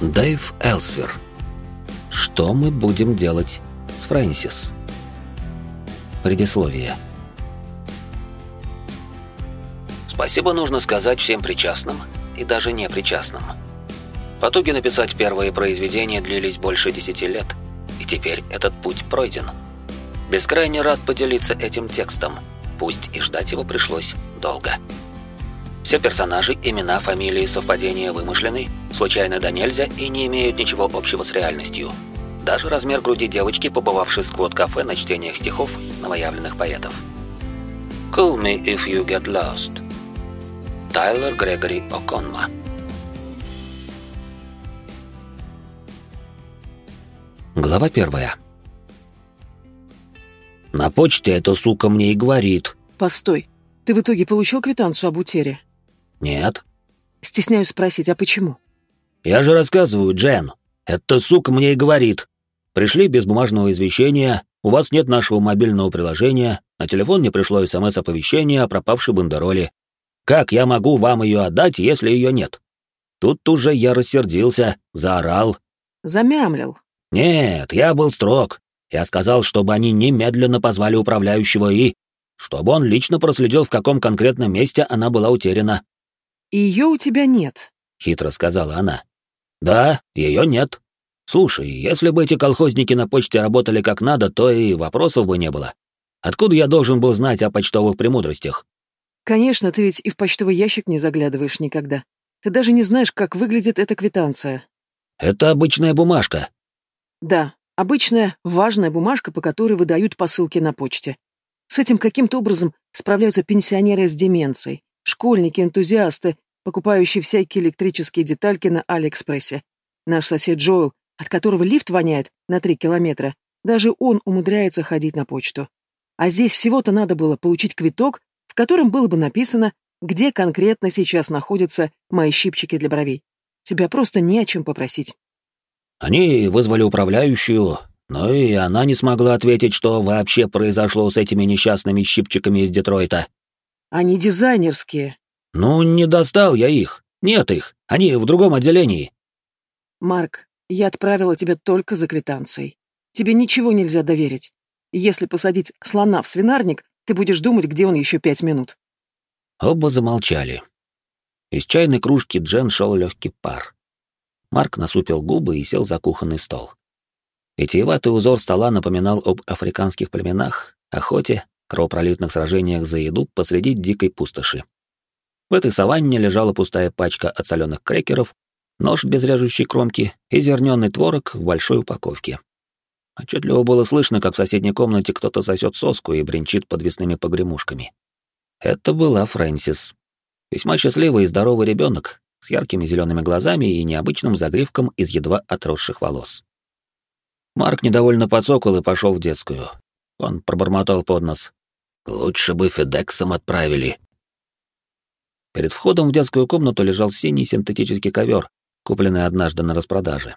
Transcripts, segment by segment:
Дэйв Элсвер. Что мы будем делать с Фрэнсис? Предисловие. Спасибо нужно сказать всем причастным и даже непричастным. Потуги написать первые произведения длились больше десяти лет, и теперь этот путь пройден. Бескрайне рад поделиться этим текстом, пусть и ждать его пришлось долго. Все персонажи, имена, фамилии, совпадения вымышлены, случайно да нельзя и не имеют ничего общего с реальностью. Даже размер груди девочки, побывавшей в сквот-кафе на чтениях стихов новоявленных поэтов. «Call me if you get lost». Тайлер Грегори О'Конма. Глава первая. «На почте эта сука мне и говорит». «Постой, ты в итоге получил квитанцию об утере?» «Нет». «Стесняюсь спросить, а почему?» «Я же рассказываю, Джен. Эта сука мне и говорит. Пришли без бумажного извещения, у вас нет нашего мобильного приложения, на телефон не пришло СМС-оповещение о пропавшей бандероле. Как я могу вам ее отдать, если ее нет?» Тут уже я рассердился, заорал. «Замямлил». «Нет, я был строг. Я сказал, чтобы они немедленно позвали управляющего и... чтобы он лично проследил, в каком конкретном месте она была утеряна. «Ее у тебя нет», — хитро сказала она. «Да, ее нет. Слушай, если бы эти колхозники на почте работали как надо, то и вопросов бы не было. Откуда я должен был знать о почтовых премудростях?» «Конечно, ты ведь и в почтовый ящик не заглядываешь никогда. Ты даже не знаешь, как выглядит эта квитанция». «Это обычная бумажка». «Да, обычная важная бумажка, по которой выдают посылки на почте. С этим каким-то образом справляются пенсионеры с деменцией, школьники, энтузиасты, покупающие всякие электрические детальки на Алиэкспрессе. Наш сосед Джоэл, от которого лифт воняет на три километра, даже он умудряется ходить на почту. А здесь всего-то надо было получить квиток, в котором было бы написано, где конкретно сейчас находятся мои щипчики для бровей. Тебя просто не о чем попросить. Они вызвали управляющую, но и она не смогла ответить, что вообще произошло с этими несчастными щипчиками из Детройта. Они дизайнерские. Ну, не достал я их. Нет их. Они в другом отделении. Марк, я отправила тебя только за квитанцией. Тебе ничего нельзя доверить. Если посадить слона в свинарник, ты будешь думать, где он еще пять минут. Оба замолчали. Из чайной кружки Джен шел легкий пар. Марк насупил губы и сел за кухонный стол. Витиеватый узор стола напоминал об африканских племенах, охоте, кровопролитных сражениях за еду посреди дикой пустоши. В этой саванне лежала пустая пачка отсоленных крекеров, нож без режущей кромки и зерненный творог в большой упаковке. Отчетливо было слышно, как в соседней комнате кто-то сосет соску и бренчит подвесными погремушками. Это была Фрэнсис. Весьма счастливый и здоровый ребенок, с яркими зелеными глазами и необычным загривком из едва отросших волос. Марк недовольно подсокол и пошел в детскую. Он пробормотал под нос. «Лучше бы Федексом отправили». Перед входом в детскую комнату лежал синий синтетический ковер, купленный однажды на распродаже.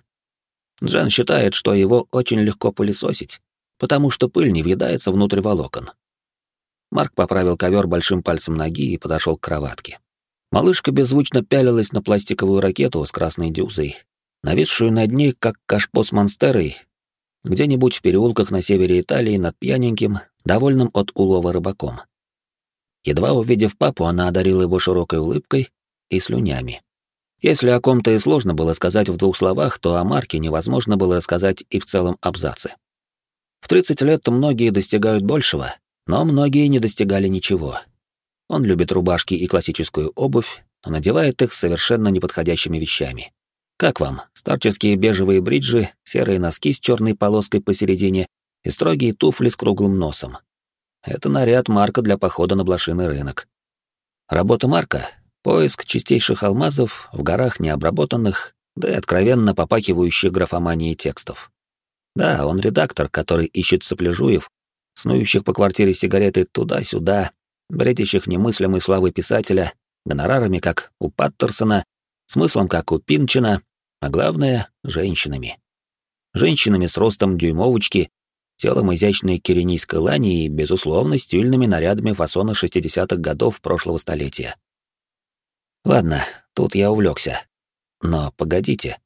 Джен считает, что его очень легко пылесосить, потому что пыль не въедается внутрь волокон. Марк поправил ковер большим пальцем ноги и подошел к кроватке. Малышка беззвучно пялилась на пластиковую ракету с красной дюзой, нависшую над ней, как кашпо с монстерой, где-нибудь в переулках на севере Италии над пьяненьким, довольным от улова рыбаком. Едва увидев папу, она одарила его широкой улыбкой и слюнями. Если о ком-то и сложно было сказать в двух словах, то о Марке невозможно было рассказать и в целом абзаце. В 30 лет многие достигают большего, но многие не достигали ничего. Он любит рубашки и классическую обувь, но надевает их совершенно неподходящими вещами. Как вам, старческие бежевые бриджи, серые носки с черной полоской посередине и строгие туфли с круглым носом? Это наряд Марка для похода на блошиный рынок. Работа Марка — поиск чистейших алмазов в горах необработанных, да и откровенно попахивающих графоманией текстов. Да, он редактор, который ищет сопляжуев, снующих по квартире сигареты туда-сюда, бредящих немыслимой славы писателя, гонорарами, как у Паттерсона, смыслом, как у Пинчина, а главное — женщинами. Женщинами с ростом дюймовочки, телом изящной киренийской лани и, безусловно, стильными нарядами фасона 60-х годов прошлого столетия. Ладно, тут я увлекся. Но погодите.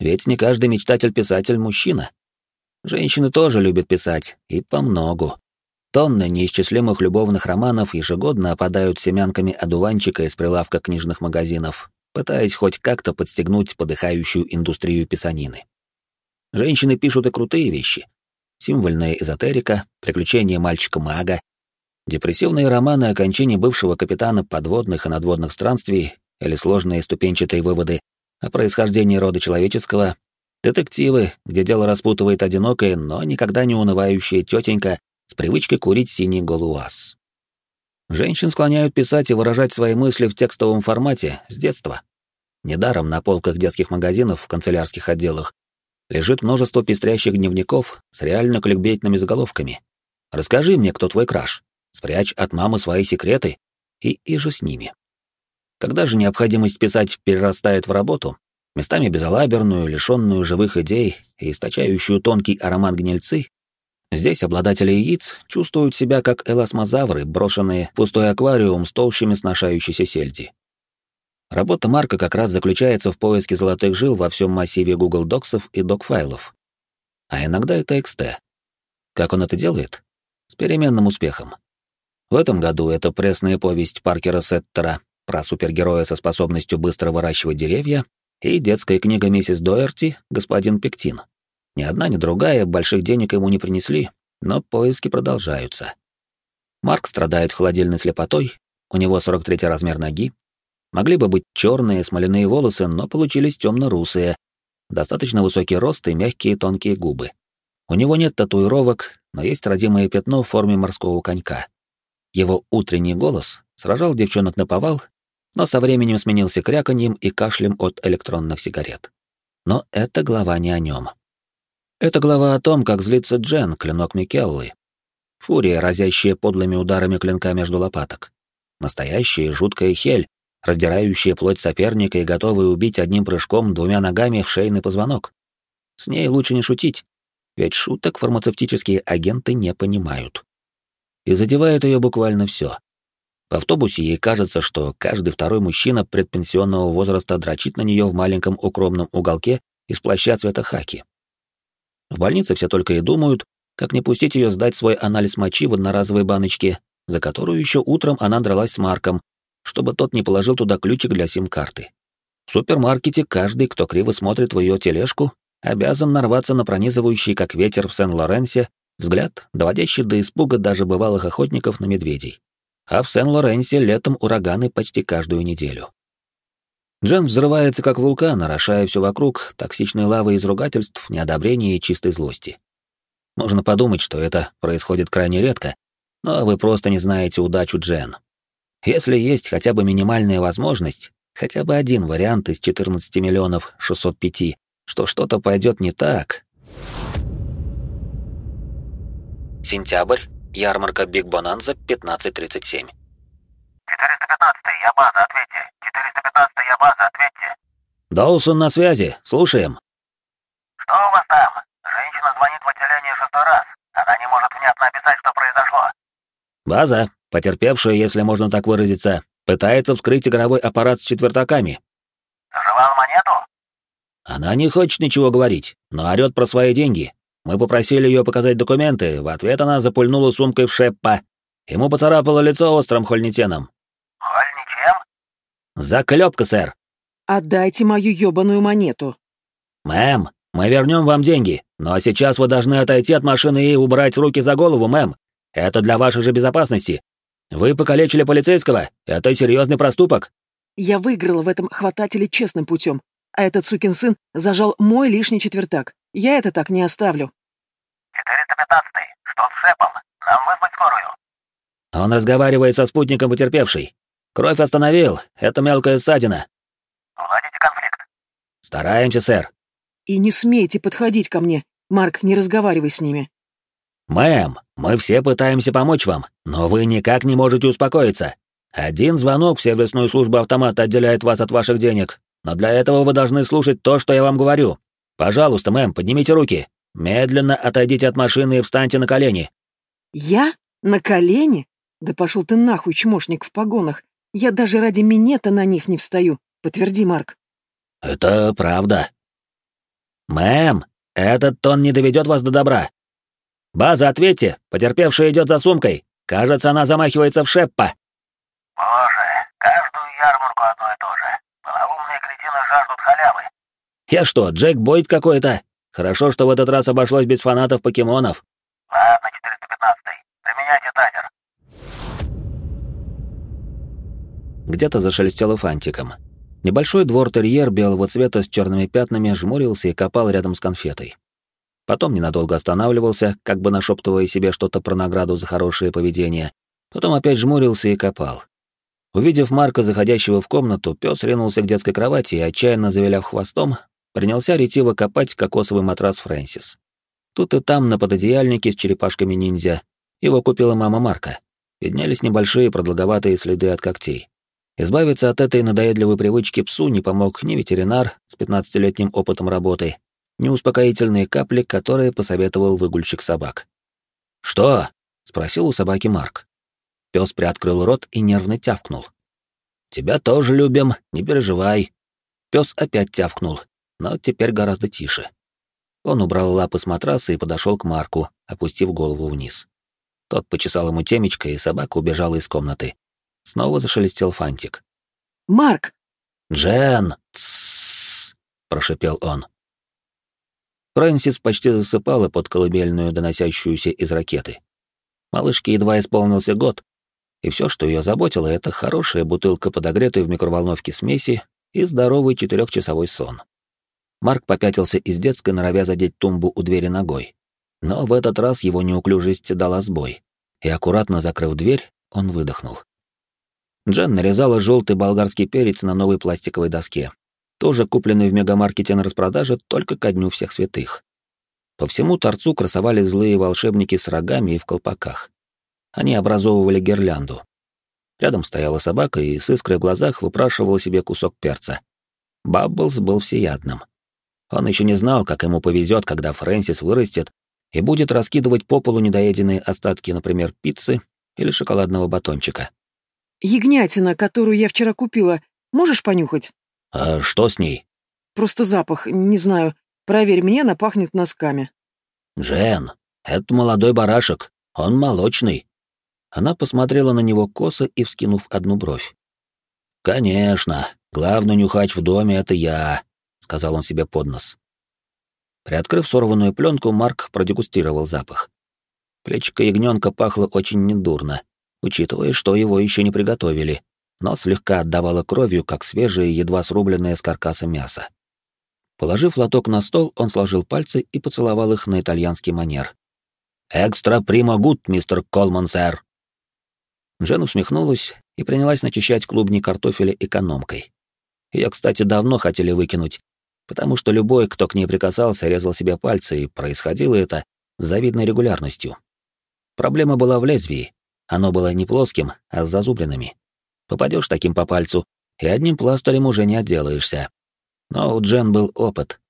Ведь не каждый мечтатель-писатель — мужчина. Женщины тоже любят писать, и по многу. Тонны неисчислимых любовных романов ежегодно опадают семянками одуванчика из прилавка книжных магазинов, пытаясь хоть как-то подстегнуть подыхающую индустрию писанины. Женщины пишут и крутые вещи. Символьная эзотерика, приключения мальчика-мага, депрессивные романы о кончине бывшего капитана подводных и надводных странствий или сложные ступенчатые выводы о происхождении рода человеческого, детективы, где дело распутывает одинокая, но никогда не унывающая тетенька с привычкой курить синий голуаз. Женщин склоняют писать и выражать свои мысли в текстовом формате с детства. Недаром на полках детских магазинов в канцелярских отделах лежит множество пестрящих дневников с реально кликбейтными заголовками. «Расскажи мне, кто твой краш. Спрячь от мамы свои секреты» и и же с ними. Когда же необходимость писать перерастает в работу, местами безалаберную, лишенную живых идей и источающую тонкий аромат гнильцы, здесь обладатели яиц чувствуют себя как эласмозавры, брошенные в пустой аквариум с толщами сношающейся сельди. Работа Марка как раз заключается в поиске золотых жил во всем массиве Google Доксов и док-файлов. А иногда это XT. Как он это делает? С переменным успехом. В этом году это пресная повесть Паркера Сеттера про супергероя со способностью быстро выращивать деревья, и детская книга миссис Доерти «Господин Пектин». Ни одна, ни другая больших денег ему не принесли, но поиски продолжаются. Марк страдает холодильной слепотой, у него 43 размер ноги. Могли бы быть черные смоляные волосы, но получились темно-русые, достаточно высокий рост и мягкие тонкие губы. У него нет татуировок, но есть родимое пятно в форме морского конька. Его утренний голос сражал девчонок на повал но со временем сменился кряканьем и кашлем от электронных сигарет. Но эта глава не о нем. Это глава о том, как злится Джен, клинок Микеллы. Фурия, разящая подлыми ударами клинка между лопаток. Настоящая жуткая хель, раздирающая плоть соперника и готовая убить одним прыжком двумя ногами в шейный позвонок. С ней лучше не шутить, ведь шуток фармацевтические агенты не понимают. И задевает ее буквально все. В автобусе ей кажется, что каждый второй мужчина предпенсионного возраста дрочит на нее в маленьком укромном уголке из плаща цвета хаки. В больнице все только и думают, как не пустить ее сдать свой анализ мочи в одноразовой баночке, за которую еще утром она дралась с Марком, чтобы тот не положил туда ключик для сим-карты. В супермаркете каждый, кто криво смотрит в ее тележку, обязан нарваться на пронизывающий, как ветер в Сен-Лоренсе, взгляд, доводящий до испуга даже бывалых охотников на медведей а в Сен-Лоренсе летом ураганы почти каждую неделю. Джен взрывается как вулкан, орошая все вокруг токсичной лавой из ругательств, неодобрения и чистой злости. Можно подумать, что это происходит крайне редко, но вы просто не знаете удачу Джен. Если есть хотя бы минимальная возможность, хотя бы один вариант из 14 миллионов 605, что что-то пойдет не так. Сентябрь Ярмарка Биг Бонанза, 15.37. 415 я база, ответьте. 415 я база, ответьте. Доусон на связи, слушаем. Что у вас там? Женщина звонит в отделение шестой раз. Она не может внятно описать, что произошло. База, потерпевшая, если можно так выразиться, пытается вскрыть игровой аппарат с четвертаками. Заживал монету? Она не хочет ничего говорить, но орёт про свои деньги. Мы попросили ее показать документы, в ответ она запульнула сумкой в шеппа. Ему поцарапало лицо острым хольнитеном. Заклепка, сэр. Отдайте мою ёбаную монету. Мэм, мы вернем вам деньги, но сейчас вы должны отойти от машины и убрать руки за голову, мэм. Это для вашей же безопасности. Вы покалечили полицейского, это серьезный проступок. Я выиграла в этом хватателе честным путем, а этот сукин сын зажал мой лишний четвертак. Я это так не оставлю. 415 что с Сэпом? Нам вызвать скорую. Он разговаривает со спутником потерпевшей. Кровь остановил, это мелкая ссадина. Уладите конфликт. Стараемся, сэр. И не смейте подходить ко мне. Марк, не разговаривай с ними. Мэм, мы все пытаемся помочь вам, но вы никак не можете успокоиться. Один звонок в сервисную службу автомата отделяет вас от ваших денег, но для этого вы должны слушать то, что я вам говорю. Пожалуйста, мэм, поднимите руки. Медленно отойдите от машины и встаньте на колени. Я? На колени? Да пошел ты нахуй, чмошник в погонах. Я даже ради минета на них не встаю. Подтверди, Марк. Это правда. «Мэм, этот тон не доведет вас до добра!» «База, ответьте! Потерпевшая идет за сумкой! Кажется, она замахивается в Шеппа!» Боже, каждую ярмарку одно и то же. Полоумные кретины жаждут халявы. «Я что, Джек Бойд какой-то? Хорошо, что в этот раз обошлось без фанатов покемонов!» Ладно, 415 применяйте тазер. Где-то зашелестело фантиком. Небольшой двор-терьер белого цвета с черными пятнами жмурился и копал рядом с конфетой. Потом ненадолго останавливался, как бы нашептывая себе что-то про награду за хорошее поведение. Потом опять жмурился и копал. Увидев Марка, заходящего в комнату, пес ринулся к детской кровати и, отчаянно завиляв хвостом, принялся ретиво копать кокосовый матрас Фрэнсис. Тут и там, на пододеяльнике с черепашками ниндзя, его купила мама Марка. Виднелись небольшие продолговатые следы от когтей. Избавиться от этой надоедливой привычки псу не помог ни ветеринар с 15-летним опытом работы, ни успокоительные капли, которые посоветовал выгульщик собак. «Что?» — спросил у собаки Марк. Пес приоткрыл рот и нервно тявкнул. «Тебя тоже любим, не переживай». Пес опять тявкнул, но теперь гораздо тише. Он убрал лапы с матраса и подошел к Марку, опустив голову вниз. Тот почесал ему темечко, и собака убежала из комнаты, Снова зашелестел фантик. «Марк!» «Джен!» Прошепел он. Фрэнсис почти засыпала под колыбельную, доносящуюся из ракеты. Малышке едва исполнился год, и все, что ее заботило, это хорошая бутылка подогретой в микроволновке смеси и здоровый четырехчасовой сон. Марк попятился из детской, норовя задеть тумбу у двери ногой. Но в этот раз его неуклюжесть дала сбой, и, аккуратно закрыв дверь, он выдохнул. Джен нарезала желтый болгарский перец на новой пластиковой доске, тоже купленный в мегамаркете на распродаже только ко дню всех святых. По всему торцу красовались злые волшебники с рогами и в колпаках. Они образовывали гирлянду. Рядом стояла собака и с искрой в глазах выпрашивала себе кусок перца. Бабблс был всеядным. Он еще не знал, как ему повезет, когда Фрэнсис вырастет и будет раскидывать по полу недоеденные остатки, например, пиццы или шоколадного батончика. Ягнятина, которую я вчера купила. Можешь понюхать? А что с ней? Просто запах, не знаю. Проверь, мне она пахнет носками. Джен, это молодой барашек. Он молочный. Она посмотрела на него косо и вскинув одну бровь. «Конечно, главный нюхач в доме — это я», — сказал он себе под нос. Приоткрыв сорванную пленку, Марк продегустировал запах. Плечико ягненка пахло очень недурно, учитывая, что его еще не приготовили, но слегка отдавало кровью, как свежее, едва срубленное с каркаса мясо. Положив лоток на стол, он сложил пальцы и поцеловал их на итальянский манер. «Экстра прима гуд, мистер Колман, сэр!» Джен усмехнулась и принялась начищать клубни картофеля экономкой. Ее, кстати, давно хотели выкинуть, потому что любой, кто к ней прикасался, резал себе пальцы, и происходило это с завидной регулярностью. Проблема была в лезвии, оно было не плоским, а с зазубринами. Попадешь таким по пальцу, и одним пластырем уже не отделаешься. Но у Джен был опыт.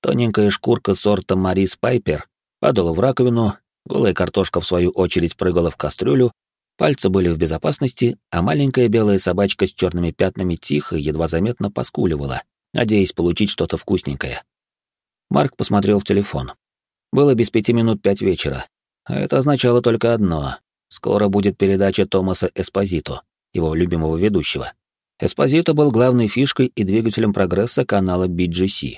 Тоненькая шкурка сорта Марис Пайпер падала в раковину, голая картошка, в свою очередь, прыгала в кастрюлю, пальцы были в безопасности, а маленькая белая собачка с черными пятнами тихо, едва заметно поскуливала, надеясь получить что-то вкусненькое. Марк посмотрел в телефон. Было без пяти минут пять вечера, а это означало только одно Скоро будет передача Томаса Эспозито, его любимого ведущего. Эспозито был главной фишкой и двигателем прогресса канала BGC.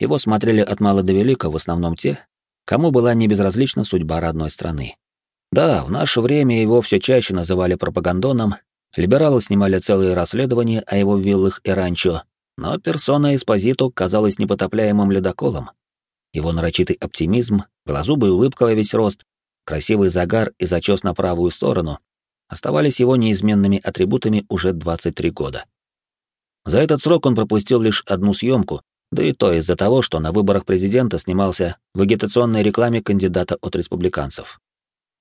Его смотрели от мала до велика в основном те, кому была небезразлична судьба родной страны. Да, в наше время его все чаще называли пропагандоном, либералы снимали целые расследования о его виллах и ранчо, но персона Эспозито казалась непотопляемым ледоколом. Его нарочитый оптимизм, глазубая улыбка во весь рост, красивый загар и зачес на правую сторону оставались его неизменными атрибутами уже 23 года. За этот срок он пропустил лишь одну съемку, да и то из-за того, что на выборах президента снимался в агитационной рекламе кандидата от республиканцев.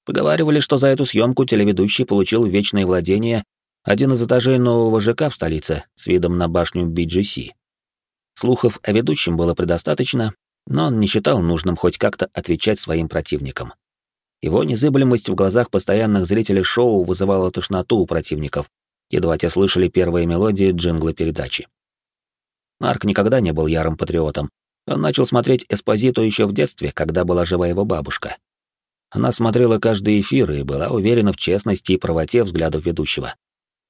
Поговаривали, что за эту съемку телеведущий получил вечное владение один из этажей нового ЖК в столице с видом на башню BGC. Слухов о ведущем было предостаточно, но он не считал нужным хоть как-то отвечать своим противникам. Его незыблемость в глазах постоянных зрителей шоу вызывала тошноту у противников, едва те слышали первые мелодии джингла передачи. Марк никогда не был ярым патриотом, Он начал смотреть Эспозиту еще в детстве, когда была жива его бабушка. Она смотрела каждый эфир и была уверена в честности и правоте взглядов ведущего.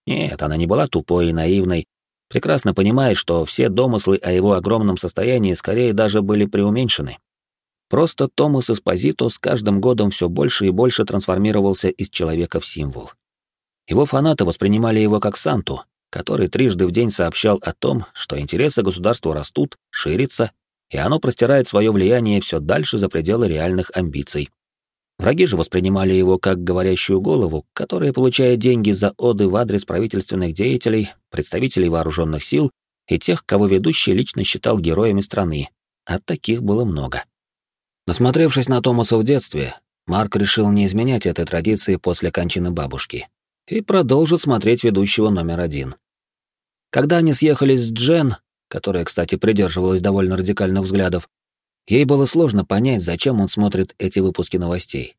Нет, она не была тупой и наивной, прекрасно понимая, что все домыслы о его огромном состоянии скорее даже были преуменьшены. Просто Томас Эспозито с каждым годом все больше и больше трансформировался из человека в символ. Его фанаты воспринимали его как Санту, который трижды в день сообщал о том, что интересы государства растут, ширятся, и оно простирает свое влияние все дальше за пределы реальных амбиций. Враги же воспринимали его как говорящую голову, которая получает деньги за оды в адрес правительственных деятелей, представителей вооруженных сил и тех, кого ведущий лично считал героями страны, а таких было много. Насмотревшись на Томаса в детстве, Марк решил не изменять этой традиции после кончины бабушки и продолжит смотреть ведущего номер один. Когда они съехались с Джен, которая, кстати, придерживалась довольно радикальных взглядов, ей было сложно понять, зачем он смотрит эти выпуски новостей.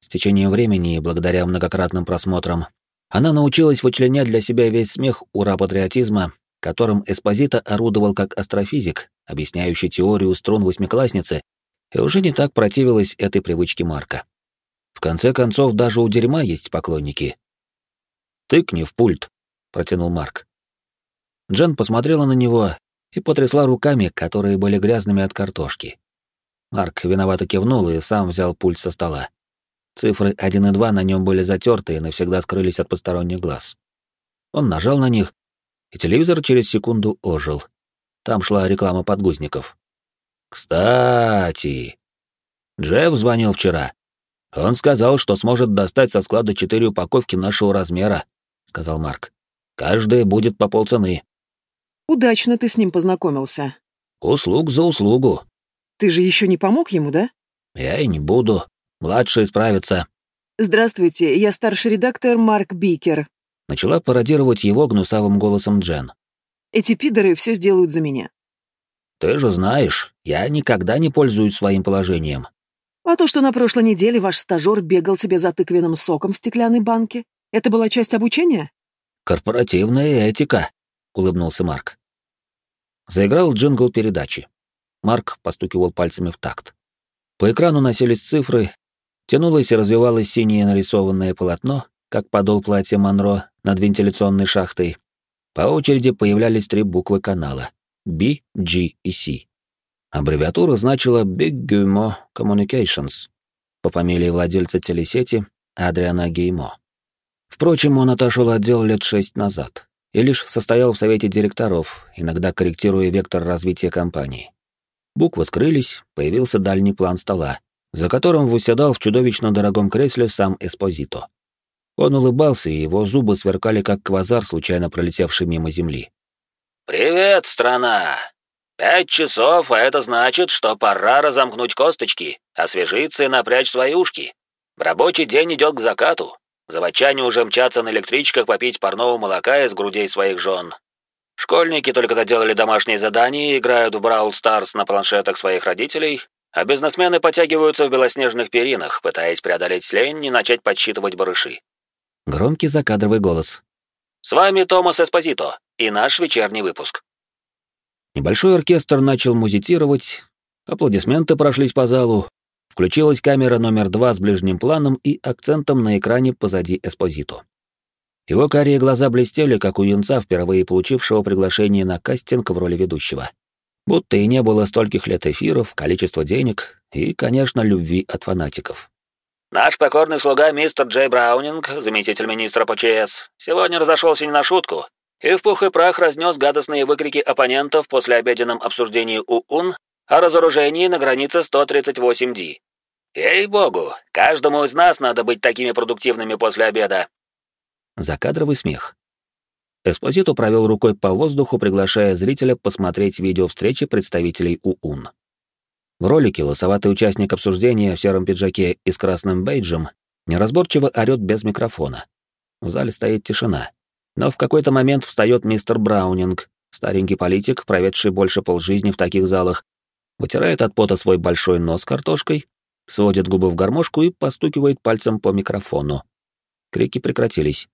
С течением времени и благодаря многократным просмотрам она научилась вычленять для себя весь смех ура-патриотизма, которым Эспозита орудовал как астрофизик, объясняющий теорию струн восьмиклассницы, и уже не так противилась этой привычке Марка. В конце концов, даже у дерьма есть поклонники, «Тыкни в пульт», — протянул Марк. Джен посмотрела на него и потрясла руками, которые были грязными от картошки. Марк виновато кивнул и сам взял пульт со стола. Цифры 1 и 2 на нем были затерты и навсегда скрылись от посторонних глаз. Он нажал на них, и телевизор через секунду ожил. Там шла реклама подгузников. «Кстати...» Джефф звонил вчера. Он сказал, что сможет достать со склада четыре упаковки нашего размера, сказал Марк. Каждая будет по полцены. Удачно ты с ним познакомился. Услуг за услугу. Ты же еще не помог ему, да? Я и не буду. Младший справится. Здравствуйте, я старший редактор Марк Бикер. Начала пародировать его гнусавым голосом Джен. Эти пидоры все сделают за меня. Ты же знаешь, я никогда не пользуюсь своим положением. А то, что на прошлой неделе ваш стажер бегал тебе за тыквенным соком в стеклянной банке, это была часть обучения? Корпоративная этика, улыбнулся Марк. Заиграл джингл передачи. Марк постукивал пальцами в такт. По экрану носились цифры, тянулось и развивалось синее нарисованное полотно, как подол платья Монро над вентиляционной шахтой. По очереди появлялись три буквы канала — B, G и C. Аббревиатура значила Big Gumo Communications по фамилии владельца телесети Адриана Геймо. Впрочем, он отошел от дел лет шесть назад и лишь состоял в совете директоров, иногда корректируя вектор развития компании. Буквы скрылись, появился дальний план стола, за которым выседал в чудовищно дорогом кресле сам Эспозито. Он улыбался, и его зубы сверкали, как квазар, случайно пролетевший мимо земли. «Привет, страна! Пять часов, а это значит, что пора разомкнуть косточки, освежиться и напрячь свои ушки. Рабочий день идет к закату, Заводчане уже мчатся на электричках попить парного молока из грудей своих жен. Школьники только доделали домашние задания и играют в Brawl Stars на планшетах своих родителей, а бизнесмены потягиваются в белоснежных перинах, пытаясь преодолеть лень и начать подсчитывать барыши. Громкий закадровый голос. «С вами Томас Эспозито и наш вечерний выпуск». Небольшой оркестр начал музицировать, аплодисменты прошлись по залу, Включилась камера номер два с ближним планом и акцентом на экране позади Эспозито. Его карие глаза блестели, как у юнца, впервые получившего приглашение на кастинг в роли ведущего. Будто и не было стольких лет эфиров, количества денег и, конечно, любви от фанатиков. «Наш покорный слуга мистер Джей Браунинг, заместитель министра ПЧС, сегодня разошелся не на шутку и в пух и прах разнес гадостные выкрики оппонентов после обеденном обсуждении УУН о разоружении на границе 138D. Ей-богу, каждому из нас надо быть такими продуктивными после обеда. Закадровый смех. Эспозиту провел рукой по воздуху, приглашая зрителя посмотреть видео встречи представителей УУН. В ролике лосоватый участник обсуждения в сером пиджаке и с красным бейджем неразборчиво орёт без микрофона. В зале стоит тишина. Но в какой-то момент встает мистер Браунинг, старенький политик, проведший больше полжизни в таких залах, вытирает от пота свой большой нос картошкой, сводит губы в гармошку и постукивает пальцем по микрофону. Крики прекратились.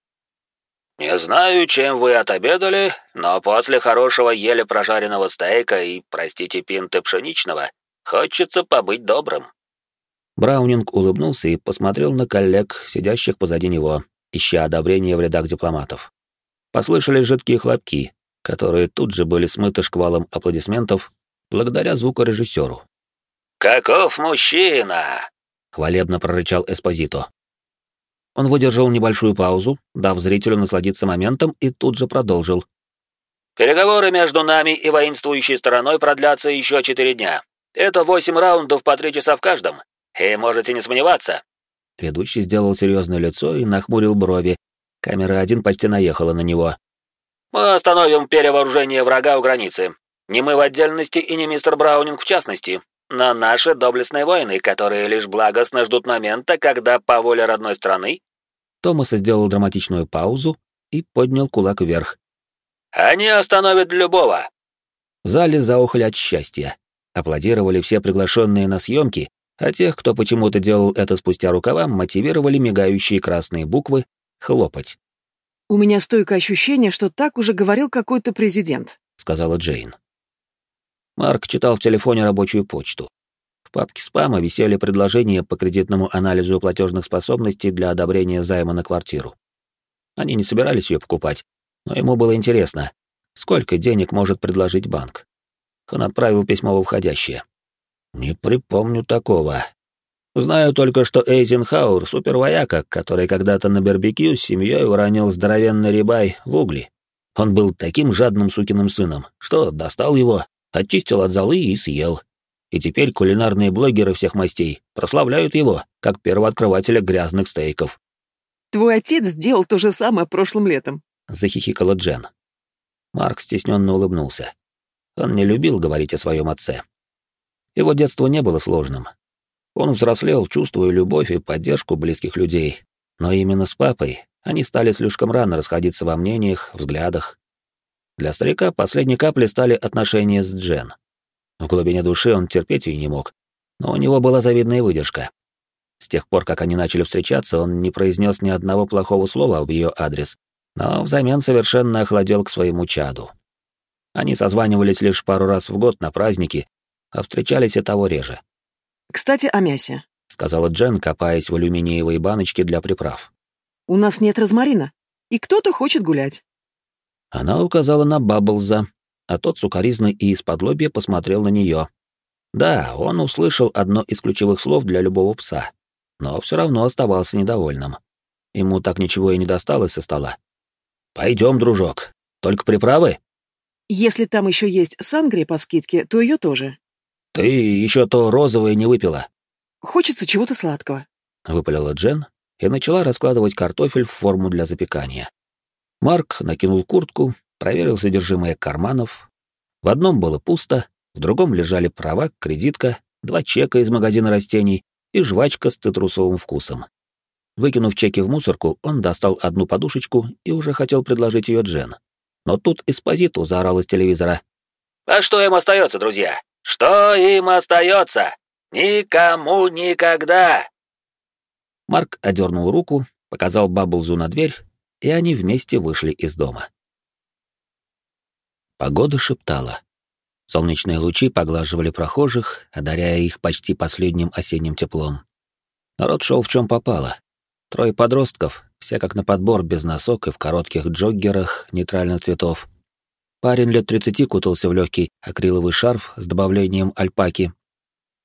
«Не знаю, чем вы отобедали, но после хорошего еле прожаренного стейка и, простите, пинты пшеничного, хочется побыть добрым». Браунинг улыбнулся и посмотрел на коллег, сидящих позади него, ища одобрения в рядах дипломатов. Послышались жидкие хлопки, которые тут же были смыты шквалом аплодисментов благодаря звукорежиссеру. «Каков мужчина!» — хвалебно прорычал Эспозито. Он выдержал небольшую паузу, дав зрителю насладиться моментом, и тут же продолжил. «Переговоры между нами и воинствующей стороной продлятся еще четыре дня. Это восемь раундов по три часа в каждом, и можете не сомневаться». Ведущий сделал серьезное лицо и нахмурил брови. Камера один почти наехала на него. «Мы остановим перевооружение врага у границы. Не мы в отдельности и не мистер Браунинг в частности, но наши доблестные воины, которые лишь благостно ждут момента, когда по воле родной страны Томас сделал драматичную паузу и поднял кулак вверх. «Они остановят любого!» В зале заохали от счастья. Аплодировали все приглашенные на съемки, а тех, кто почему-то делал это спустя рукава, мотивировали мигающие красные буквы хлопать. «У меня стойкое ощущение, что так уже говорил какой-то президент», — сказала Джейн. Марк читал в телефоне рабочую почту. В папке спама висели предложения по кредитному анализу платежных способностей для одобрения займа на квартиру. Они не собирались ее покупать, но ему было интересно, сколько денег может предложить банк. Он отправил письмо во входящее. «Не припомню такого. Знаю только, что Эйзенхауэр — супервояка, который когда-то на барбекю с семьей уронил здоровенный рибай в угли. Он был таким жадным сукиным сыном, что достал его, очистил от золы и съел и теперь кулинарные блогеры всех мастей прославляют его как первооткрывателя грязных стейков. «Твой отец сделал то же самое прошлым летом», — захихикала Джен. Марк стесненно улыбнулся. Он не любил говорить о своем отце. Его детство не было сложным. Он взрослел, чувствуя любовь и поддержку близких людей, но именно с папой они стали слишком рано расходиться во мнениях, взглядах. Для старика последней каплей стали отношения с Джен. В глубине души он терпеть ее не мог, но у него была завидная выдержка. С тех пор, как они начали встречаться, он не произнес ни одного плохого слова в ее адрес, но взамен совершенно охладел к своему чаду. Они созванивались лишь пару раз в год на праздники, а встречались и того реже. «Кстати, о мясе», — сказала Джен, копаясь в алюминиевой баночке для приправ. «У нас нет розмарина, и кто-то хочет гулять». Она указала на Бабблза, а тот сукоризно и из-под лобья посмотрел на нее. Да, он услышал одно из ключевых слов для любого пса, но все равно оставался недовольным. Ему так ничего и не досталось со стола. «Пойдем, дружок. Только приправы?» «Если там еще есть сангрия по скидке, то ее тоже». «Ты еще то розовое не выпила». «Хочется чего-то сладкого», — выпалила Джен и начала раскладывать картофель в форму для запекания. Марк накинул куртку проверил содержимое карманов. В одном было пусто, в другом лежали права, кредитка, два чека из магазина растений и жвачка с цитрусовым вкусом. Выкинув чеки в мусорку, он достал одну подушечку и уже хотел предложить ее Джен. Но тут Эспозиту заорал из телевизора. «А что им остается, друзья? Что им остается? Никому никогда!» Марк одернул руку, показал Бабблзу на дверь, и они вместе вышли из дома. Погода шептала. Солнечные лучи поглаживали прохожих, одаряя их почти последним осенним теплом. Народ шел в чем попало. Трое подростков, все как на подбор, без носок и в коротких джоггерах нейтральных цветов. Парень лет тридцати кутался в легкий акриловый шарф с добавлением альпаки.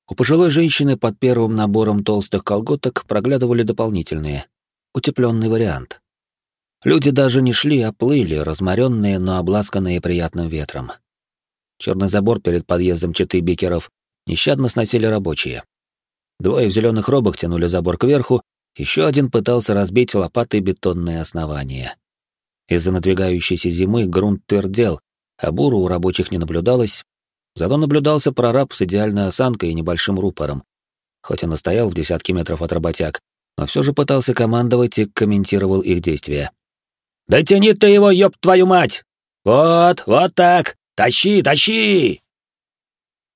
У пожилой женщины под первым набором толстых колготок проглядывали дополнительные, утепленный вариант. Люди даже не шли, а плыли, разморенные, но обласканные приятным ветром. Черный забор перед подъездом четы бикеров нещадно сносили рабочие. Двое в зеленых робах тянули забор кверху, еще один пытался разбить лопатой бетонное основание. Из-за надвигающейся зимы грунт твердел, а буру у рабочих не наблюдалось, зато наблюдался прораб с идеальной осанкой и небольшим рупором. Хоть он и стоял в десятки метров от работяг, но все же пытался командовать и комментировал их действия. «Да тяни ты его, ёб твою мать! Вот, вот так! Тащи, тащи!»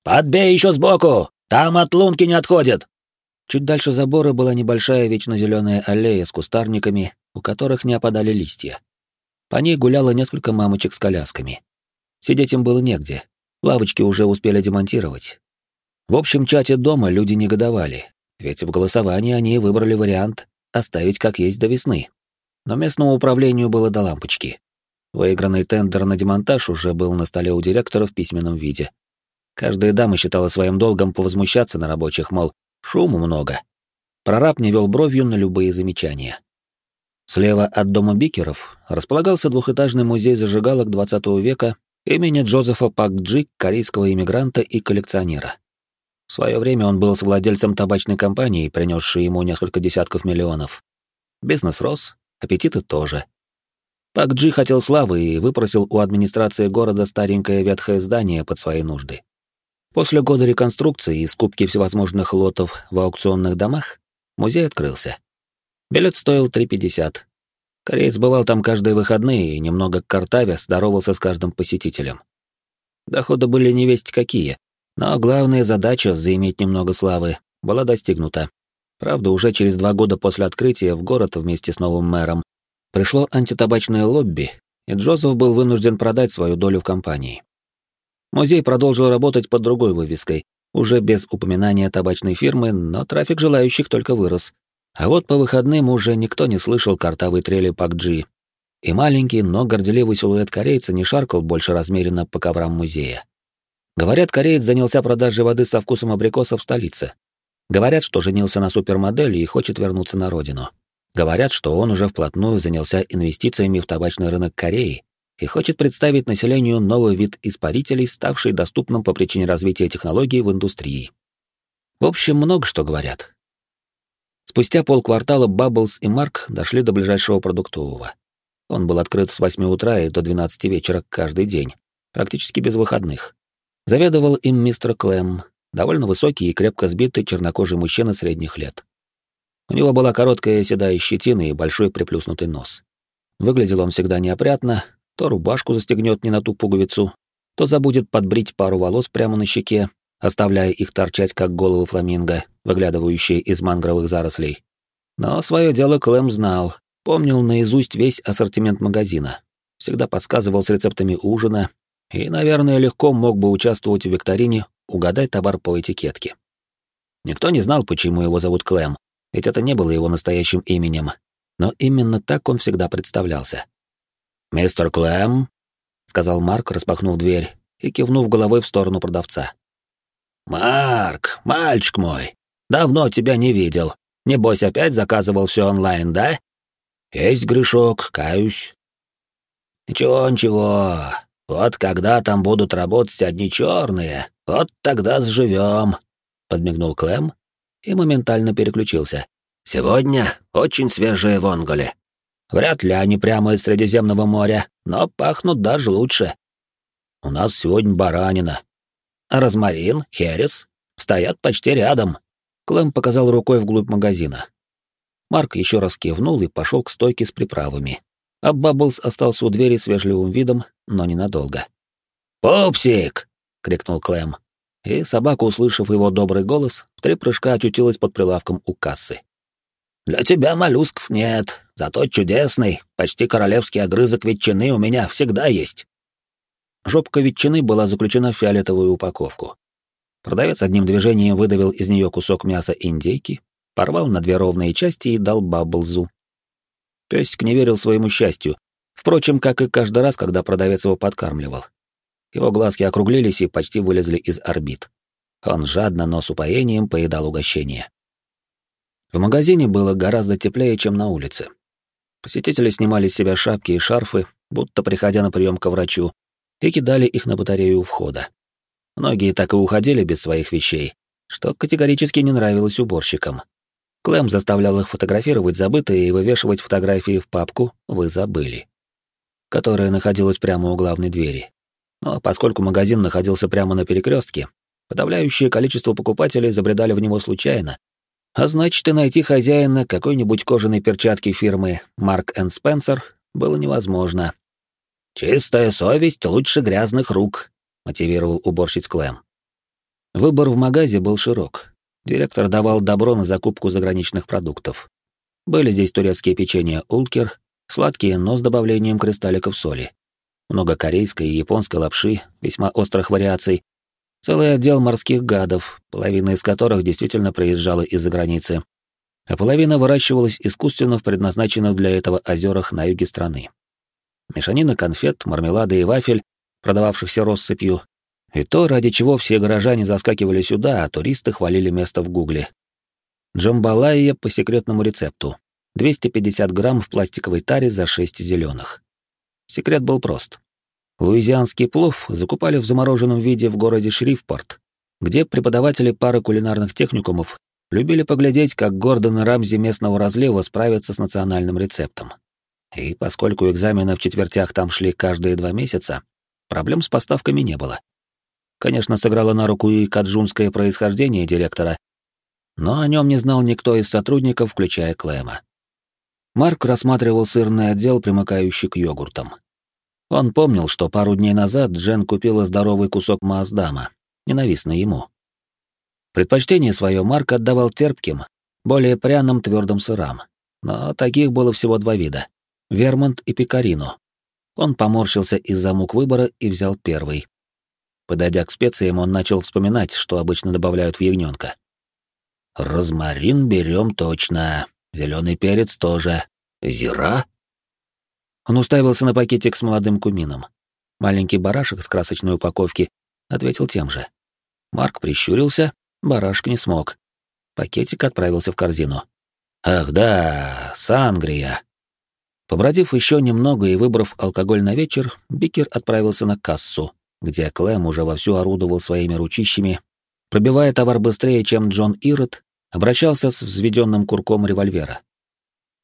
«Подбей еще сбоку! Там от лунки не отходит!» Чуть дальше забора была небольшая вечно зеленая аллея с кустарниками, у которых не опадали листья. По ней гуляло несколько мамочек с колясками. Сидеть им было негде, лавочки уже успели демонтировать. В общем чате дома люди негодовали, ведь в голосовании они выбрали вариант оставить как есть до весны. Но местному управлению было до лампочки. Выигранный тендер на демонтаж уже был на столе у директора в письменном виде. Каждая дама считала своим долгом повозмущаться на рабочих, мол, шуму много. Прораб не вел бровью на любые замечания. Слева от дома Бикеров располагался двухэтажный музей зажигалок XX века имени Джозефа Пакджи, корейского иммигранта и коллекционера. В свое время он был совладельцем табачной компании, принесшей ему несколько десятков миллионов. Бизнес рос, аппетиты тоже. Пакджи хотел славы и выпросил у администрации города старенькое ветхое здание под свои нужды. После года реконструкции и скупки всевозможных лотов в аукционных домах музей открылся. Билет стоил 3,50. Кореец бывал там каждые выходные и немного картавя здоровался с каждым посетителем. Доходы были не весть какие, но главная задача — заиметь немного славы — была достигнута. Правда, уже через два года после открытия в город вместе с новым мэром пришло антитабачное лобби, и Джозеф был вынужден продать свою долю в компании. Музей продолжил работать под другой вывеской, уже без упоминания табачной фирмы, но трафик желающих только вырос. А вот по выходным уже никто не слышал картавой трели Пак-Джи, и маленький, но горделивый силуэт корейца не шаркал больше размеренно по коврам музея. Говорят, кореец занялся продажей воды со вкусом абрикоса в столице. Говорят, что женился на супермодели и хочет вернуться на родину. Говорят, что он уже вплотную занялся инвестициями в табачный рынок Кореи и хочет представить населению новый вид испарителей, ставший доступным по причине развития технологий в индустрии. В общем, много что говорят. Спустя полквартала Бабблс и Марк дошли до ближайшего продуктового. Он был открыт с 8 утра и до 12 вечера каждый день, практически без выходных. Заведовал им мистер Клэм, довольно высокий и крепко сбитый чернокожий мужчина средних лет. У него была короткая седая щетина и большой приплюснутый нос. Выглядел он всегда неопрятно, то рубашку застегнет не на ту пуговицу, то забудет подбрить пару волос прямо на щеке, оставляя их торчать, как головы фламинго, выглядывающие из мангровых зарослей. Но свое дело Клэм знал, помнил наизусть весь ассортимент магазина, всегда подсказывал с рецептами ужина и, наверное, легко мог бы участвовать в викторине «Угадай товар по этикетке». Никто не знал, почему его зовут Клэм, ведь это не было его настоящим именем, но именно так он всегда представлялся. «Мистер Клэм», — сказал Марк, распахнув дверь и кивнув головой в сторону продавца. «Марк, мальчик мой, давно тебя не видел. Небось, опять заказывал все онлайн, да?» «Есть грешок, каюсь». «Ничего, ничего, вот когда там будут работать одни черные, вот тогда сживем, подмигнул Клэм и моментально переключился. Сегодня очень свежие вонголи. Вряд ли они прямо из Средиземного моря, но пахнут даже лучше. У нас сегодня баранина. А розмарин, херес стоят почти рядом. Клэм показал рукой вглубь магазина. Марк еще раз кивнул и пошел к стойке с приправами а Бабблс остался у двери с вежливым видом, но ненадолго. «Пупсик!» — крикнул Клэм. И собака, услышав его добрый голос, в три прыжка очутилась под прилавком у кассы. «Для тебя моллюсков нет, зато чудесный, почти королевский огрызок ветчины у меня всегда есть». Жопка ветчины была заключена в фиолетовую упаковку. Продавец одним движением выдавил из нее кусок мяса индейки, порвал на две ровные части и дал Бабблзу, Песик не верил своему счастью, впрочем, как и каждый раз, когда продавец его подкармливал. Его глазки округлились и почти вылезли из орбит. Он жадно, но с упоением поедал угощение. В магазине было гораздо теплее, чем на улице. Посетители снимали с себя шапки и шарфы, будто приходя на прием к врачу, и кидали их на батарею у входа. Многие так и уходили без своих вещей, что категорически не нравилось уборщикам. Клэм заставлял их фотографировать забытые и вывешивать фотографии в папку «Вы забыли», которая находилась прямо у главной двери. Но поскольку магазин находился прямо на перекрестке, подавляющее количество покупателей забредали в него случайно, а значит и найти хозяина какой-нибудь кожаной перчатки фирмы Mark Spencer было невозможно. «Чистая совесть лучше грязных рук», — мотивировал уборщиц Клэм. Выбор в магазе был широк, Директор давал добро на закупку заграничных продуктов. Были здесь турецкие печенья «Улкер», Сладкие, но с добавлением кристалликов соли. Много корейской и японской лапши, весьма острых вариаций. Целый отдел морских гадов, половина из которых действительно приезжала из-за границы. А половина выращивалась искусственно в предназначенных для этого озерах на юге страны. Мешанина конфет, мармелада и вафель, продававшихся россыпью, и то, ради чего все горожане заскакивали сюда, а туристы хвалили место в гугле. Джамбалайя по секретному рецепту. 250 грамм в пластиковой таре за 6 зеленых. Секрет был прост. Луизианский плов закупали в замороженном виде в городе Шрифпорт, где преподаватели пары кулинарных техникумов любили поглядеть, как Гордон и Рамзи местного разлива справятся с национальным рецептом. И поскольку экзамены в четвертях там шли каждые два месяца, проблем с поставками не было. Конечно, сыграло на руку и каджунское происхождение директора, но о нем не знал никто из сотрудников, включая Клэма. Марк рассматривал сырный отдел, примыкающий к йогуртам. Он помнил, что пару дней назад Джен купила здоровый кусок Маасдама, ненавистный ему. Предпочтение свое Марк отдавал терпким, более пряным твердым сырам, но таких было всего два вида — вермонт и пекарино. Он поморщился из-за мук выбора и взял первый. Подойдя к специям, он начал вспоминать, что обычно добавляют в ягненка. Розмарин берем точно. Зеленый перец тоже. Зира? Он уставился на пакетик с молодым кумином. Маленький барашек с красочной упаковки ответил тем же. Марк прищурился, барашек не смог. Пакетик отправился в корзину. Ах да, сангрия. Побродив еще немного и выбрав алкоголь на вечер, Бикер отправился на кассу, где Клэм уже вовсю орудовал своими ручищами, пробивая товар быстрее, чем Джон Ирод обращался с взведенным курком револьвера.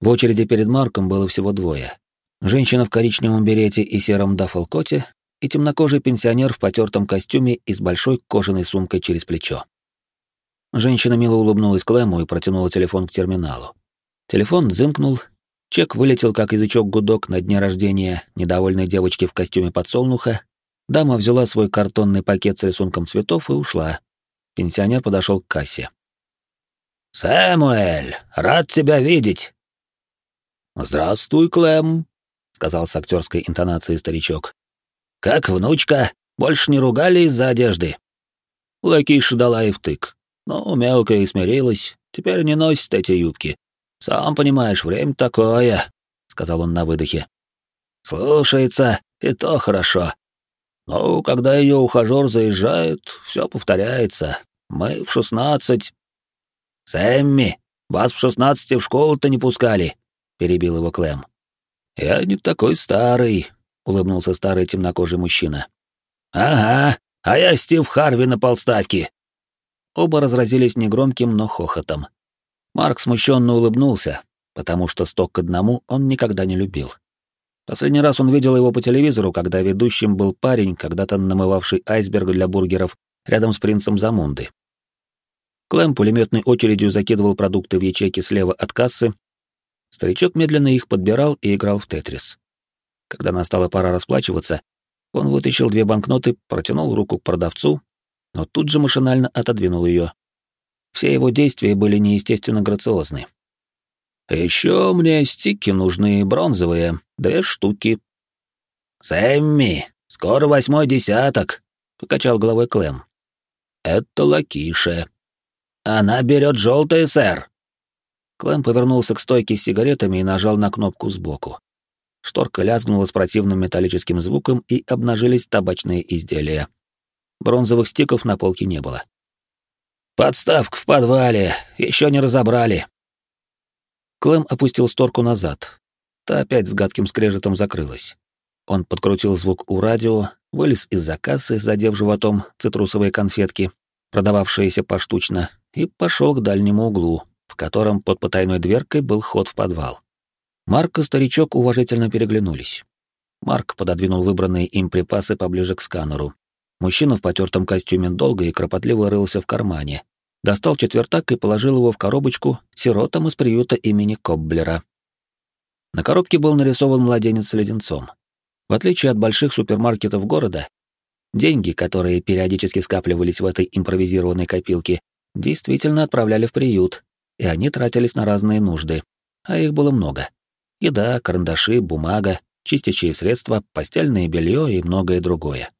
В очереди перед Марком было всего двое. Женщина в коричневом берете и сером даффелкоте и темнокожий пенсионер в потертом костюме и с большой кожаной сумкой через плечо. Женщина мило улыбнулась Клэму и протянула телефон к терминалу. Телефон зымкнул, чек вылетел как язычок гудок на дне рождения недовольной девочки в костюме подсолнуха, дама взяла свой картонный пакет с рисунком цветов и ушла. Пенсионер подошел к кассе. «Сэмуэль, рад тебя видеть!» «Здравствуй, Клэм», — сказал с актерской интонацией старичок. «Как внучка? Больше не ругали из-за одежды?» Лакиш дала и втык. Ну, мелко и смирилась, теперь не носит эти юбки. Сам понимаешь, время такое, — сказал он на выдохе. Слушается, и то хорошо. Ну, когда ее ухажер заезжает, все повторяется. Мы в шестнадцать «Сэмми, вас в шестнадцати в школу-то не пускали», — перебил его Клэм. «Я не такой старый», — улыбнулся старый темнокожий мужчина. «Ага, а я Стив Харви на полставке». Оба разразились негромким, но хохотом. Марк смущенно улыбнулся, потому что сток к одному он никогда не любил. Последний раз он видел его по телевизору, когда ведущим был парень, когда-то намывавший айсберг для бургеров рядом с принцем Замунды. Клэм пулеметной очередью закидывал продукты в ячейки слева от кассы. Старичок медленно их подбирал и играл в тетрис. Когда настала пора расплачиваться, он вытащил две банкноты, протянул руку к продавцу, но тут же машинально отодвинул ее. Все его действия были неестественно грациозны. «Еще мне стики нужны бронзовые, две штуки». «Сэмми, скоро восьмой десяток», — покачал головой Клэм. «Это Лакиша», «Она берет желтое, сэр!» Клэм повернулся к стойке с сигаретами и нажал на кнопку сбоку. Шторка лязгнула с противным металлическим звуком, и обнажились табачные изделия. Бронзовых стиков на полке не было. «Подставка в подвале, еще не разобрали». Клэм опустил сторку назад. Та опять с гадким скрежетом закрылась. Он подкрутил звук у радио, вылез из-за кассы, задев животом цитрусовые конфетки, продававшиеся поштучно, и пошел к дальнему углу, в котором под потайной дверкой был ход в подвал. Марк и старичок уважительно переглянулись. Марк пододвинул выбранные им припасы поближе к сканеру. Мужчина в потертом костюме долго и кропотливо рылся в кармане, достал четвертак и положил его в коробочку сиротам из приюта имени Кобблера. На коробке был нарисован младенец с леденцом. В отличие от больших супермаркетов города, деньги, которые периодически скапливались в этой импровизированной копилке, действительно отправляли в приют, и они тратились на разные нужды, а их было много. Еда, карандаши, бумага, чистящие средства, постельное белье и многое другое.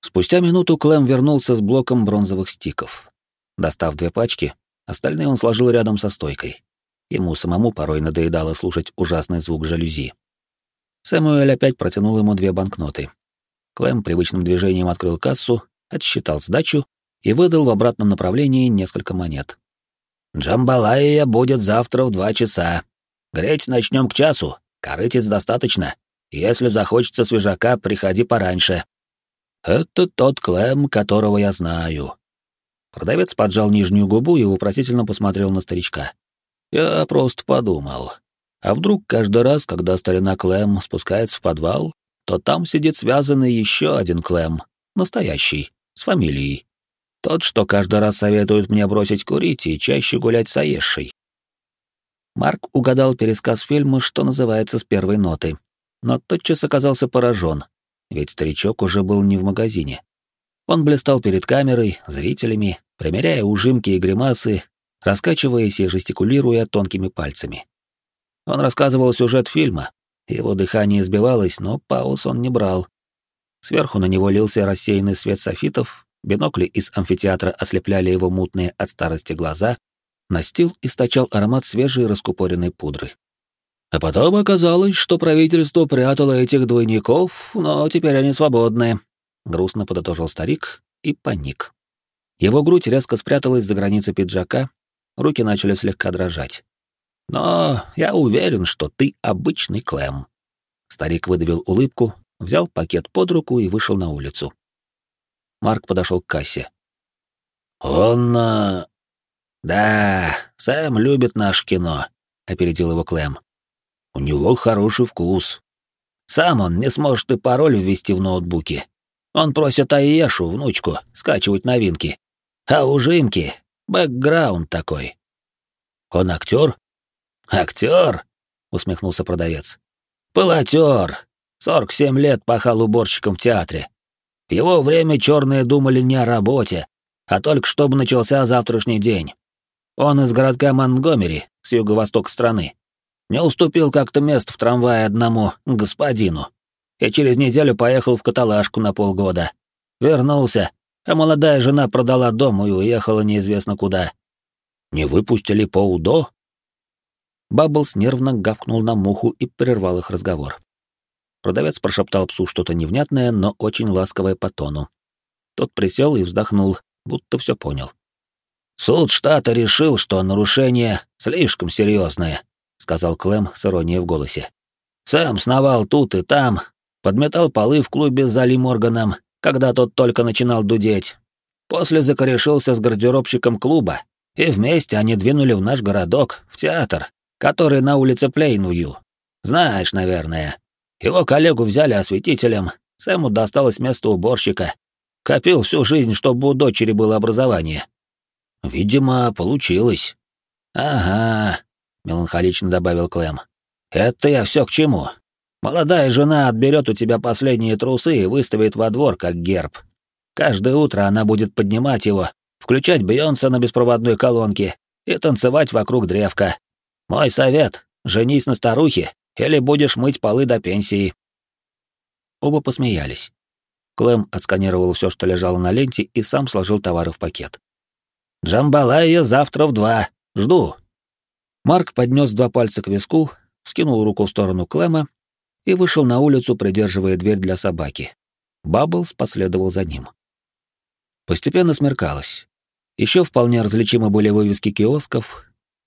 Спустя минуту Клэм вернулся с блоком бронзовых стиков. Достав две пачки, остальные он сложил рядом со стойкой. Ему самому порой надоедало слушать ужасный звук жалюзи. Сэмуэль опять протянул ему две банкноты. Клэм привычным движением открыл кассу, отсчитал сдачу и выдал в обратном направлении несколько монет. «Джамбалая будет завтра в два часа. Греть начнем к часу, корытец достаточно. Если захочется свежака, приходи пораньше. Это тот Клэм, которого я знаю». Продавец поджал нижнюю губу и вопросительно посмотрел на старичка. «Я просто подумал, а вдруг каждый раз, когда старина Клэм спускается в подвал, то там сидит связанный еще один Клэм, настоящий, с фамилией. Тот, что каждый раз советует мне бросить курить и чаще гулять с Аешей. Марк угадал пересказ фильма, что называется, с первой ноты, но тотчас оказался поражен, ведь старичок уже был не в магазине. Он блистал перед камерой, зрителями, примеряя ужимки и гримасы, раскачиваясь и жестикулируя тонкими пальцами. Он рассказывал сюжет фильма, его дыхание сбивалось, но пауз он не брал. Сверху на него лился рассеянный свет софитов, бинокли из амфитеатра ослепляли его мутные от старости глаза, настил источал аромат свежей раскупоренной пудры. А потом оказалось, что правительство прятало этих двойников, но теперь они свободны. Грустно подытожил старик и паник. Его грудь резко спряталась за границей пиджака, руки начали слегка дрожать. Но я уверен, что ты обычный Клэм. Старик выдавил улыбку, взял пакет под руку и вышел на улицу. Марк подошел к кассе. Он... А... Да, Сэм любит наше кино, опередил его Клэм. У него хороший вкус. Сам он не сможет и пароль ввести в ноутбуке. Он просит Аешу, внучку, скачивать новинки. А у Жимки бэкграунд такой. Он актер? «Актер?» — усмехнулся продавец. «Пылатер. Сорок семь лет пахал уборщиком в театре. В его время черные думали не о работе, а только чтобы начался завтрашний день. Он из городка Монгомери, с юго-востока страны. Не уступил как-то мест в трамвае одному господину. И через неделю поехал в каталажку на полгода. Вернулся, а молодая жена продала дом и уехала неизвестно куда. Не выпустили по УДО? Бабблс нервно гавкнул на муху и прервал их разговор. Продавец прошептал псу что-то невнятное, но очень ласковое по тону. Тот присел и вздохнул, будто все понял. «Суд штата решил, что нарушение слишком серьезное», — сказал Клэм с иронией в голосе. «Сэм сновал тут и там, подметал полы в клубе с Зали Морганом, когда тот только начинал дудеть. После закорешился с гардеробщиком клуба, и вместе они двинули в наш городок, в театр, который на улице Плейнвью. Знаешь, наверное. Его коллегу взяли осветителем, Сэму досталось место уборщика. Копил всю жизнь, чтобы у дочери было образование. Видимо, получилось. Ага, меланхолично добавил Клэм. Это я все к чему. Молодая жена отберет у тебя последние трусы и выставит во двор как герб. Каждое утро она будет поднимать его, включать Бейонса на беспроводной колонке и танцевать вокруг древка, мой совет — женись на старухе, или будешь мыть полы до пенсии. Оба посмеялись. Клэм отсканировал все, что лежало на ленте, и сам сложил товары в пакет. «Джамбалая завтра в два. Жду». Марк поднес два пальца к виску, скинул руку в сторону Клэма и вышел на улицу, придерживая дверь для собаки. Бабблс последовал за ним. Постепенно смеркалось. Еще вполне различимы были вывески киосков,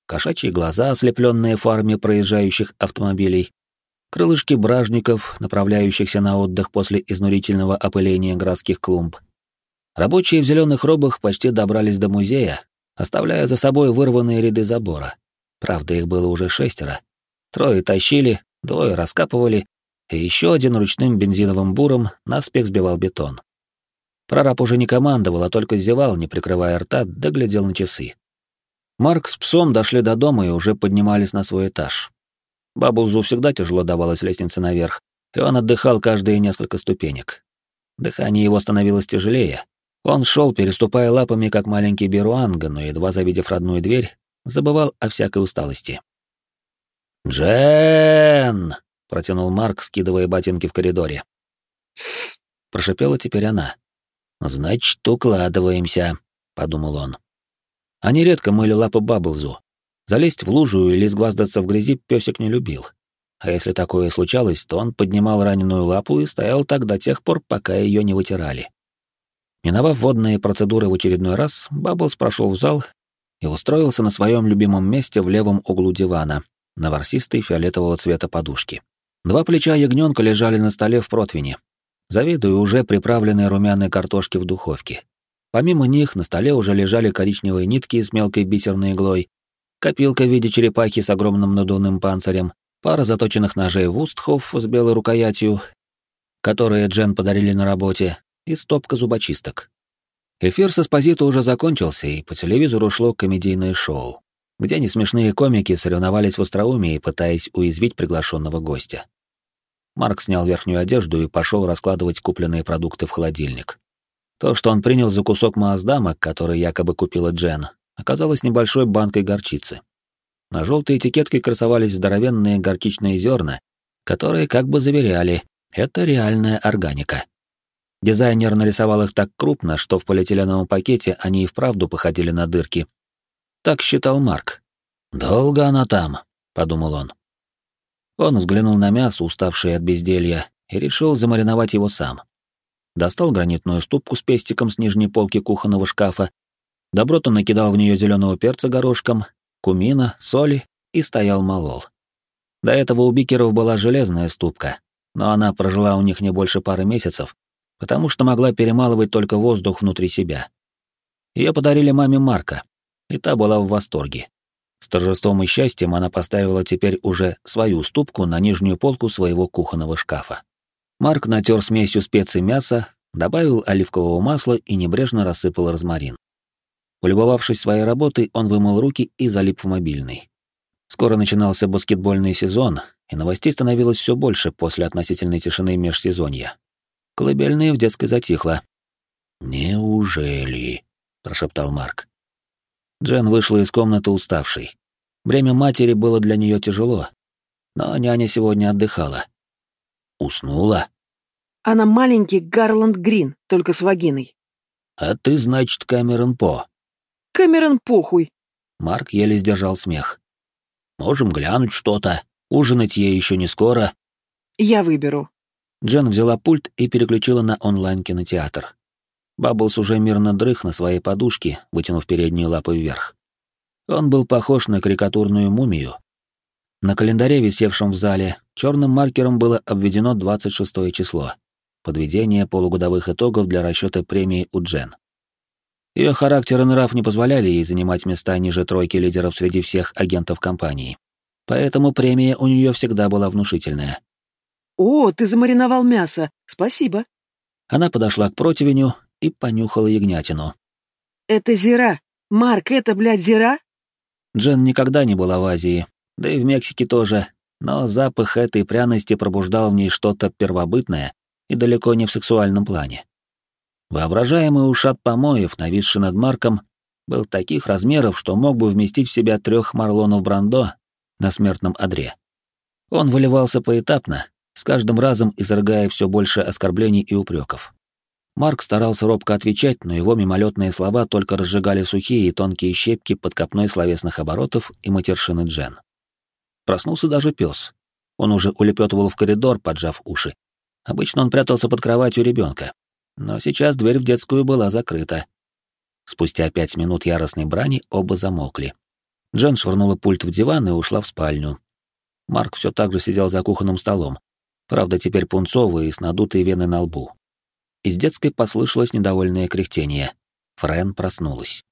кошачьи глаза, ослепленные фарами проезжающих автомобилей, крылышки бражников, направляющихся на отдых после изнурительного опыления городских клумб. Рабочие в зеленых робах почти добрались до музея, оставляя за собой вырванные ряды забора. Правда, их было уже шестеро. Трое тащили, двое раскапывали, и еще один ручным бензиновым буром наспех сбивал бетон. Прораб уже не командовал, а только зевал, не прикрывая рта, да глядел на часы. Марк с псом дошли до дома и уже поднимались на свой этаж. Бабузу всегда тяжело давалась лестница наверх, и он отдыхал каждые несколько ступенек. Дыхание его становилось тяжелее. Он шел, переступая лапами, как маленький беруанга, но, едва завидев родную дверь, забывал о всякой усталости. «Джен!» — протянул Марк, скидывая ботинки в коридоре. Прошипела теперь она. «Значит, укладываемся», — подумал он. Они редко мыли лапы Бабблзу. Залезть в лужу или сгваздаться в грязи песик не любил. А если такое случалось, то он поднимал раненую лапу и стоял так до тех пор, пока ее не вытирали. Миновав водные процедуры в очередной раз, Бабблс прошел в зал и устроился на своем любимом месте в левом углу дивана, на ворсистой фиолетового цвета подушке. Два плеча ягненка лежали на столе в противне. Завидую уже приправленные румяной картошки в духовке. Помимо них на столе уже лежали коричневые нитки с мелкой бисерной иглой, копилка в виде черепахи с огромным надувным панцирем, пара заточенных ножей вустхов с белой рукоятью, которые Джен подарили на работе, и стопка зубочисток. Эфир с Эспозито уже закончился, и по телевизору шло комедийное шоу, где несмешные комики соревновались в остроумии, пытаясь уязвить приглашенного гостя. Марк снял верхнюю одежду и пошел раскладывать купленные продукты в холодильник. То, что он принял за кусок Мааздама, который якобы купила Джен, оказалось небольшой банкой горчицы. На желтой этикетке красовались здоровенные горчичные зерна, которые как бы заверяли, это реальная органика. Дизайнер нарисовал их так крупно, что в полиэтиленовом пакете они и вправду походили на дырки. Так считал Марк. «Долго она там», — подумал он. Он взглянул на мясо, уставшее от безделья, и решил замариновать его сам. Достал гранитную ступку с пестиком с нижней полки кухонного шкафа, добротно накидал в нее зеленого перца горошком, кумина, соли и стоял молол. До этого у бикеров была железная ступка, но она прожила у них не больше пары месяцев, потому что могла перемалывать только воздух внутри себя. Ее подарили маме Марка, и та была в восторге. С торжеством и счастьем она поставила теперь уже свою ступку на нижнюю полку своего кухонного шкафа. Марк натер смесью специй мяса, добавил оливкового масла и небрежно рассыпал розмарин. Полюбовавшись своей работой, он вымыл руки и залип в мобильный. Скоро начинался баскетбольный сезон, и новостей становилось все больше после относительной тишины межсезонья. Колыбельная в детской затихла. «Неужели?» — прошептал Марк. Джен вышла из комнаты уставшей. Бремя матери было для нее тяжело, но няня сегодня отдыхала. Уснула? Она маленький Гарланд Грин, только с вагиной. А ты, значит, Кэмерон По. Кэмерон похуй. Марк еле сдержал смех. Можем глянуть что-то. Ужинать ей еще не скоро. Я выберу. Джен взяла пульт и переключила на онлайн-кинотеатр. Бабблс уже мирно дрых на своей подушке, вытянув передние лапы вверх. Он был похож на карикатурную мумию. На календаре, висевшем в зале, черным маркером было обведено 26 число — подведение полугодовых итогов для расчета премии у Джен. Ее характер и нрав не позволяли ей занимать места ниже тройки лидеров среди всех агентов компании. Поэтому премия у нее всегда была внушительная. «О, ты замариновал мясо! Спасибо!» Она подошла к противню и понюхала ягнятину. «Это зира! Марк, это, блядь, зира?» Джен никогда не была в Азии, да и в Мексике тоже, но запах этой пряности пробуждал в ней что-то первобытное и далеко не в сексуальном плане. Воображаемый ушат помоев, нависший над Марком, был таких размеров, что мог бы вместить в себя трех марлонов Брандо на смертном одре. Он выливался поэтапно, с каждым разом изрыгая все больше оскорблений и упреков. Марк старался робко отвечать, но его мимолетные слова только разжигали сухие и тонкие щепки под копной словесных оборотов и матершины Джен. Проснулся даже пес. Он уже улепетывал в коридор, поджав уши. Обычно он прятался под кроватью ребенка. Но сейчас дверь в детскую была закрыта. Спустя пять минут яростной брани оба замолкли. Джен швырнула пульт в диван и ушла в спальню. Марк все так же сидел за кухонным столом, правда, теперь пунцовый и с надутой веной на лбу. Из детской послышалось недовольное кряхтение. Френ проснулась.